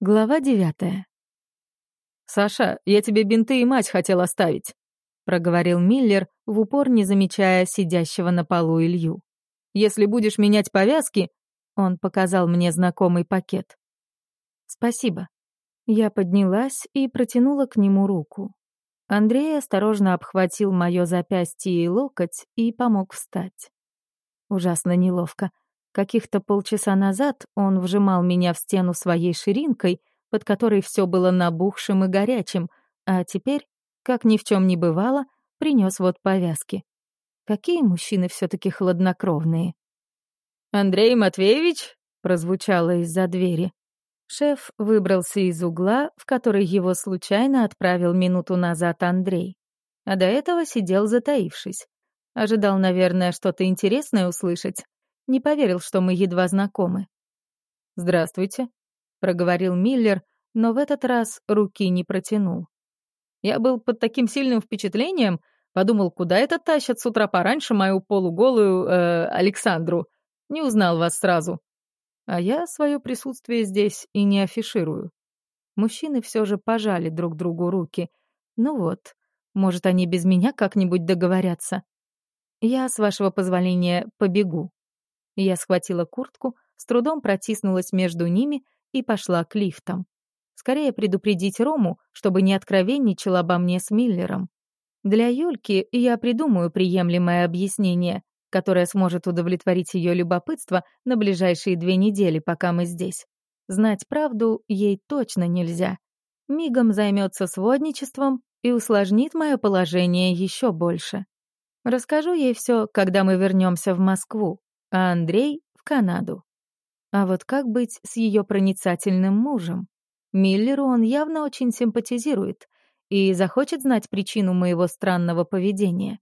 Глава девятая. «Саша, я тебе бинты и мать хотел оставить», — проговорил Миллер, в упор не замечая сидящего на полу Илью. «Если будешь менять повязки...» Он показал мне знакомый пакет. «Спасибо». Я поднялась и протянула к нему руку. Андрей осторожно обхватил моё запястье и локоть и помог встать. Ужасно неловко. Каких-то полчаса назад он вжимал меня в стену своей ширинкой, под которой все было набухшим и горячим, а теперь, как ни в чем не бывало, принес вот повязки. Какие мужчины все таки хладнокровные. «Андрей Матвеевич?» — прозвучало из-за двери. Шеф выбрался из угла, в который его случайно отправил минуту назад Андрей. А до этого сидел затаившись. Ожидал, наверное, что-то интересное услышать, не поверил, что мы едва знакомы. «Здравствуйте», — проговорил Миллер, но в этот раз руки не протянул. Я был под таким сильным впечатлением, подумал, куда это тащат с утра пораньше мою полуголую э, Александру. Не узнал вас сразу. А я свое присутствие здесь и не афиширую. Мужчины все же пожали друг другу руки. Ну вот, может, они без меня как-нибудь договорятся. Я, с вашего позволения, побегу. Я схватила куртку, с трудом протиснулась между ними и пошла к лифтам. Скорее предупредить Рому, чтобы не откровенничал обо мне с Миллером. Для Юльки я придумаю приемлемое объяснение, которое сможет удовлетворить ее любопытство на ближайшие две недели, пока мы здесь. Знать правду ей точно нельзя. Мигом займется сводничеством и усложнит мое положение еще больше. Расскажу ей все, когда мы вернемся в Москву а Андрей — в Канаду. А вот как быть с ее проницательным мужем? Миллеру он явно очень симпатизирует и захочет знать причину моего странного поведения.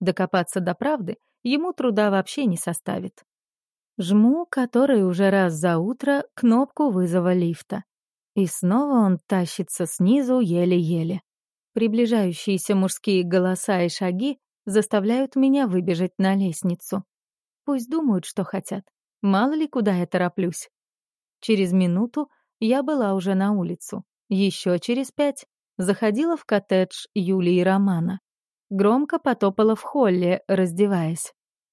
Докопаться до правды ему труда вообще не составит. Жму, который уже раз за утро, кнопку вызова лифта. И снова он тащится снизу еле-еле. Приближающиеся мужские голоса и шаги заставляют меня выбежать на лестницу. Пусть думают, что хотят. Мало ли, куда я тороплюсь. Через минуту я была уже на улицу. Еще через пять заходила в коттедж Юлии и Романа. Громко потопала в холле, раздеваясь.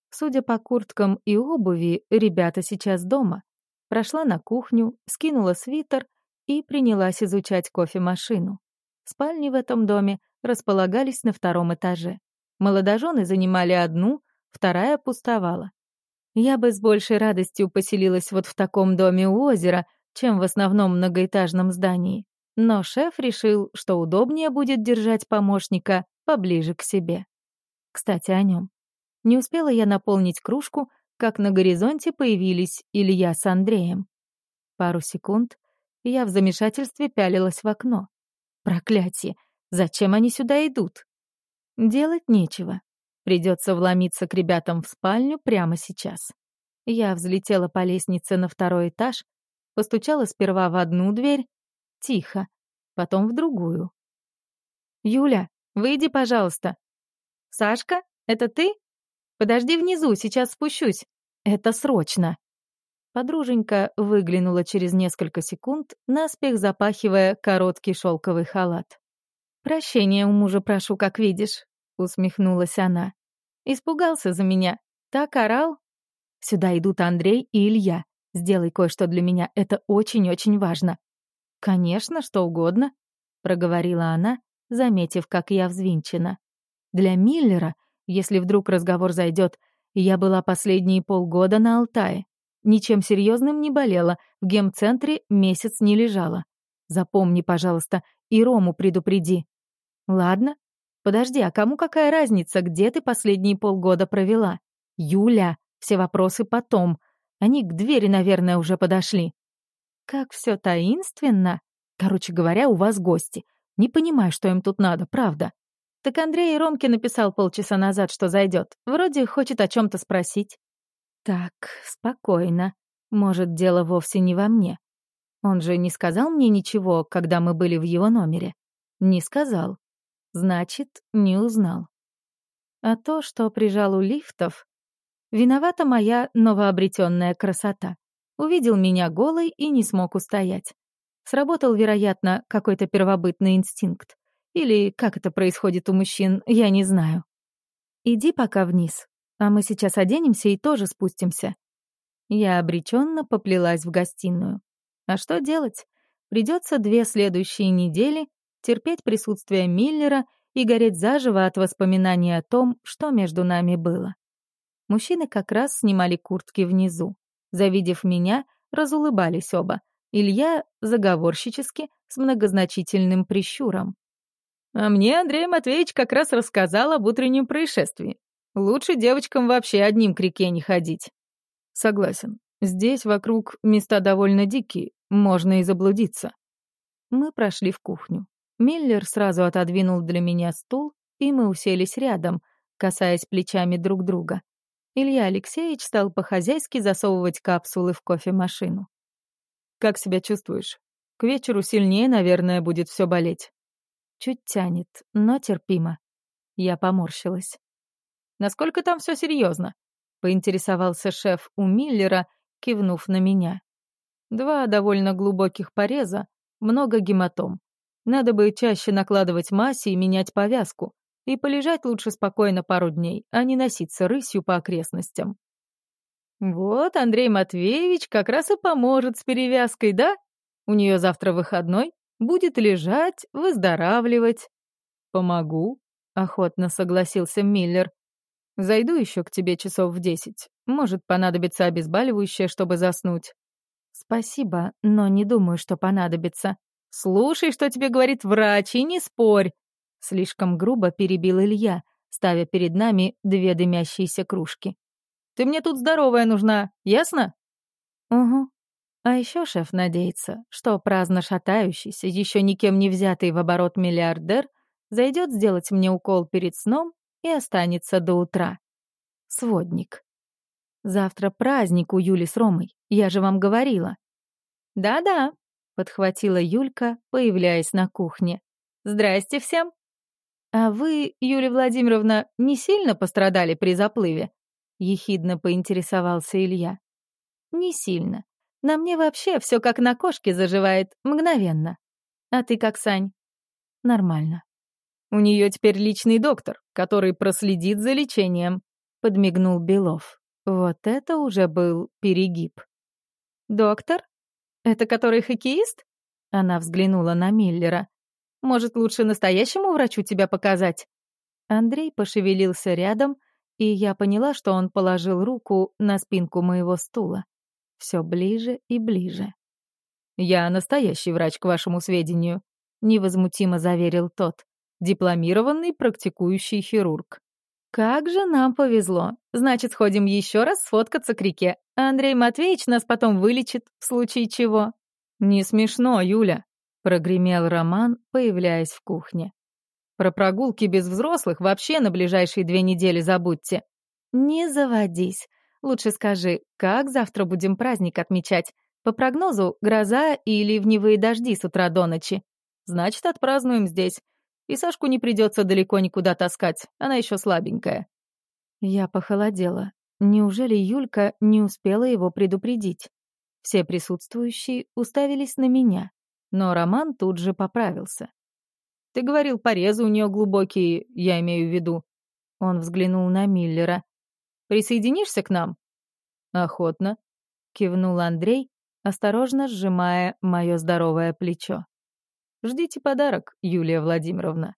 Судя по курткам и обуви, ребята сейчас дома. Прошла на кухню, скинула свитер и принялась изучать кофемашину. Спальни в этом доме располагались на втором этаже. Молодожены занимали одну, вторая пустовала. Я бы с большей радостью поселилась вот в таком доме у озера, чем в основном многоэтажном здании. Но шеф решил, что удобнее будет держать помощника поближе к себе. Кстати, о нем. Не успела я наполнить кружку, как на горизонте появились Илья с Андреем. Пару секунд, я в замешательстве пялилась в окно. Проклятие! Зачем они сюда идут? Делать нечего. Придется вломиться к ребятам в спальню прямо сейчас. Я взлетела по лестнице на второй этаж, постучала сперва в одну дверь, тихо, потом в другую. «Юля, выйди, пожалуйста». «Сашка, это ты? Подожди внизу, сейчас спущусь. Это срочно». Подруженька выглянула через несколько секунд, наспех запахивая короткий шелковый халат. «Прощения у мужа прошу, как видишь», — усмехнулась она. Испугался за меня. Так орал. Сюда идут Андрей и Илья. Сделай кое-что для меня, это очень-очень важно. Конечно, что угодно, проговорила она, заметив, как я взвинчена. Для Миллера, если вдруг разговор зайдет, я была последние полгода на Алтае. Ничем серьезным не болела, в гемцентре месяц не лежала. Запомни, пожалуйста, и Рому предупреди. Ладно, Подожди, а кому какая разница, где ты последние полгода провела? Юля, все вопросы потом. Они к двери, наверное, уже подошли. Как все таинственно. Короче говоря, у вас гости. Не понимаю, что им тут надо, правда. Так Андрей Ромке написал полчаса назад, что зайдет. Вроде хочет о чем то спросить. Так, спокойно. Может, дело вовсе не во мне. Он же не сказал мне ничего, когда мы были в его номере. Не сказал. Значит, не узнал. А то, что прижал у лифтов, виновата моя новообретенная красота. Увидел меня голой и не смог устоять. Сработал, вероятно, какой-то первобытный инстинкт. Или как это происходит у мужчин, я не знаю. Иди пока вниз, а мы сейчас оденемся и тоже спустимся. Я обреченно поплелась в гостиную. А что делать? Придется две следующие недели терпеть присутствие Миллера и гореть заживо от воспоминаний о том, что между нами было. Мужчины как раз снимали куртки внизу. Завидев меня, разулыбались оба. Илья заговорщически, с многозначительным прищуром. А мне Андрей Матвеевич как раз рассказал об утреннем происшествии. Лучше девочкам вообще одним к реке не ходить. Согласен. Здесь вокруг места довольно дикие, можно и заблудиться. Мы прошли в кухню. Миллер сразу отодвинул для меня стул, и мы уселись рядом, касаясь плечами друг друга. Илья Алексеевич стал по-хозяйски засовывать капсулы в кофемашину. «Как себя чувствуешь? К вечеру сильнее, наверное, будет все болеть». Чуть тянет, но терпимо. Я поморщилась. «Насколько там все серьезно? поинтересовался шеф у Миллера, кивнув на меня. «Два довольно глубоких пореза, много гематом. Надо бы чаще накладывать массе и менять повязку. И полежать лучше спокойно пару дней, а не носиться рысью по окрестностям. Вот Андрей Матвеевич как раз и поможет с перевязкой, да? У нее завтра выходной, будет лежать, выздоравливать. Помогу, охотно согласился Миллер. Зайду еще к тебе часов в десять. Может понадобиться обезболивающее, чтобы заснуть. Спасибо, но не думаю, что понадобится. «Слушай, что тебе говорит врач, и не спорь!» Слишком грубо перебил Илья, ставя перед нами две дымящиеся кружки. «Ты мне тут здоровая нужна, ясно?» «Угу. А еще шеф надеется, что праздно шатающийся, еще никем не взятый в оборот миллиардер зайдет сделать мне укол перед сном и останется до утра. Сводник. Завтра праздник у Юли с Ромой, я же вам говорила. Да-да, подхватила Юлька, появляясь на кухне. «Здрасте всем!» «А вы, Юлия Владимировна, не сильно пострадали при заплыве?» — ехидно поинтересовался Илья. «Не сильно. На мне вообще все как на кошке заживает, мгновенно. А ты как, Сань?» «Нормально». «У нее теперь личный доктор, который проследит за лечением», — подмигнул Белов. Вот это уже был перегиб. «Доктор?» «Это который хоккеист?» Она взглянула на Миллера. «Может, лучше настоящему врачу тебя показать?» Андрей пошевелился рядом, и я поняла, что он положил руку на спинку моего стула. Все ближе и ближе. «Я настоящий врач, к вашему сведению», — невозмутимо заверил тот. «Дипломированный практикующий хирург». «Как же нам повезло. Значит, сходим еще раз сфоткаться к реке. Андрей Матвеевич нас потом вылечит, в случае чего». «Не смешно, Юля», — прогремел Роман, появляясь в кухне. «Про прогулки без взрослых вообще на ближайшие две недели забудьте». «Не заводись. Лучше скажи, как завтра будем праздник отмечать? По прогнозу, гроза и ливневые дожди с утра до ночи. Значит, отпразднуем здесь. И Сашку не придется далеко никуда таскать, она еще слабенькая. Я похолодела. Неужели Юлька не успела его предупредить? Все присутствующие уставились на меня, но Роман тут же поправился. «Ты говорил, порезы у нее глубокие, я имею в виду». Он взглянул на Миллера. «Присоединишься к нам?» «Охотно», — кивнул Андрей, осторожно сжимая мое здоровое плечо. Ждите подарок, Юлия Владимировна.